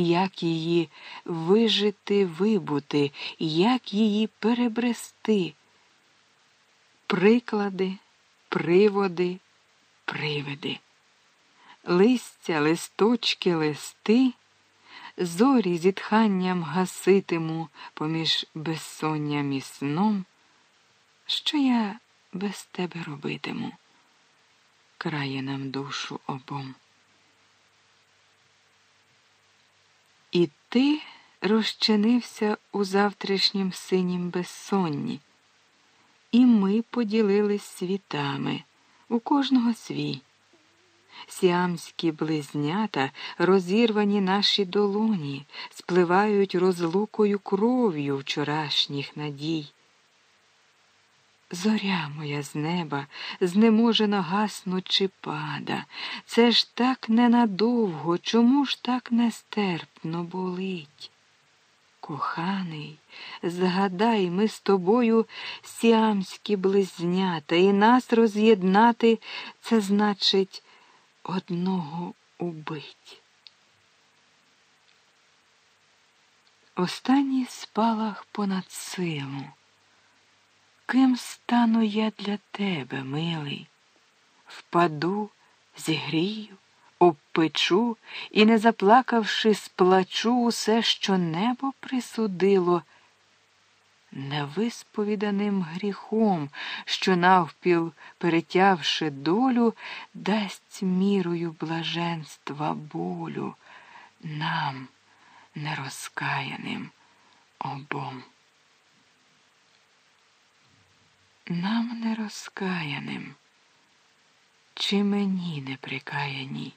як її вижити, вибути, як її перебрести. Приклади, приводи, привиди, листя, листочки, листи, зорі зітханням гаситиму поміж безсонням і сном. Що я без тебе робитиму? Крає нам душу обом. І ти розчинився у завтрашнім синім безсонні, і ми поділились світами, у кожного свій. Сіамські близнята, розірвані наші долоні, спливають розлукою кров'ю вчорашніх надій. Зоря моя з неба, знеможено гаснучи пада. Це ж так ненадовго, чому ж так нестерпно болить? Коханий, згадай, ми з тобою сіамські близнята, і нас роз'єднати це значить одного убить. Останній спалах понад силу. Ким стану я для тебе, милий? Впаду, зігрію, обпечу і, не заплакавши, сплачу усе, що небо присудило, невисповіданим гріхом, що навпіл, перетявши долю, дасть мірою блаженства болю нам, нерозкаяним обом. Нам не розкаяним, чи мені неприкаяній,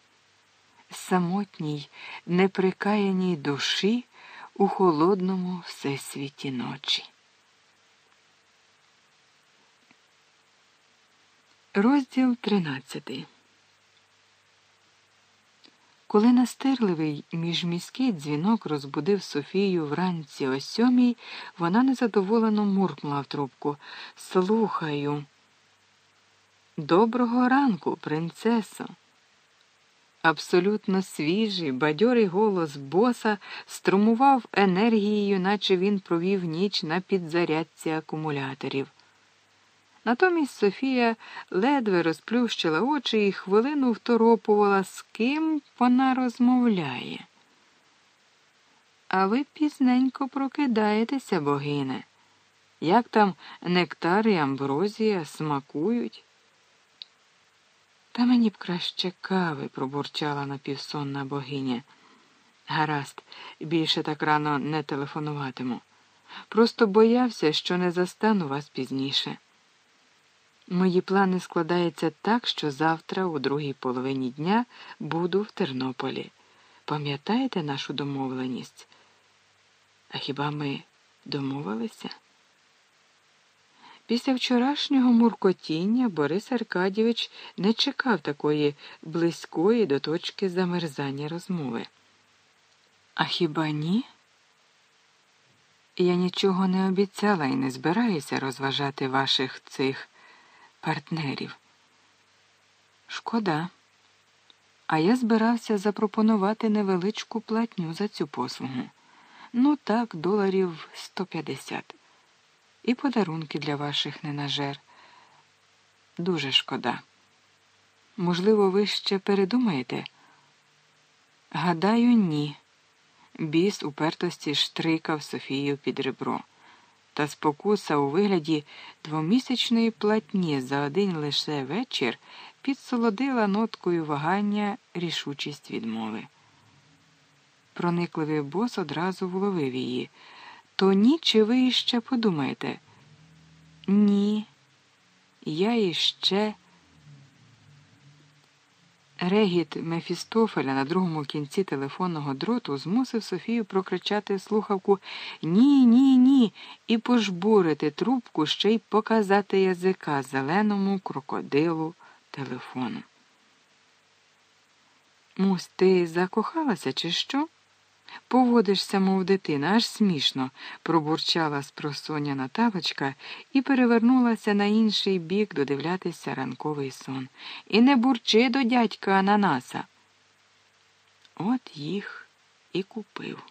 самотній, неприкаяній душі у холодному всесвіті ночі. Розділ тринадцятий. Коли настирливий міжміський дзвінок розбудив Софію вранці о сьомій, вона незадоволено муркнула в трубку. Слухаю. Доброго ранку, принцесо. Абсолютно свіжий, бадьорий голос боса струмував енергією, наче він провів ніч на підзарядці акумуляторів. Натомість Софія ледве розплющила очі і хвилину второпувала, з ким вона розмовляє. А ви пізненько прокидаєтеся, богине. Як там нектар і амброзія смакують? Та мені б краще кави, пробурчала напівсонна богиня. Гаразд, більше так рано не телефонуватиму. Просто боявся, що не застану вас пізніше. Мої плани складаються так, що завтра, у другій половині дня, буду в Тернополі. Пам'ятаєте нашу домовленість? А хіба ми домовилися? Після вчорашнього муркотіння Борис Аркадійович не чекав такої близької до точки замерзання розмови. А хіба ні? Я нічого не обіцяла і не збираюся розважати ваших цих партнерів. Шкода. А я збирався запропонувати невеличку платню за цю послугу. Ну так, доларів 150. І подарунки для ваших ненажер. Дуже шкода. Можливо, ви ще передумаєте? Гадаю, ні. Біс упертості штрикав Софію під ребро та спокуса у вигляді двомісячної платні за один лише вечір підсолодила ноткою вагання рішучість відмови. Проникливий бос одразу вловив її. То ні, чи ви іще подумаєте? Ні, я іще. Регіт Мефістофеля на другому кінці телефонного дроту змусив Софію прокричати слухавку Ні, ні, ні, і пожбурити трубку, ще й показати язика зеленому крокодилу телефону. Мусь, ти закохалася, чи що? Поводишся, мов дитина, аж смішно, пробурчала спросоня Наталочка і перевернулася на інший бік додивлятися ранковий сон. І не бурчи до дядька Ананаса. От їх і купив.